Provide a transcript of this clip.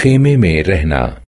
खेमे में रहना।